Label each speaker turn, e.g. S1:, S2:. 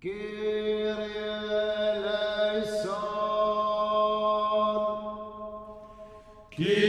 S1: Kyrie eleison.
S2: Kyrie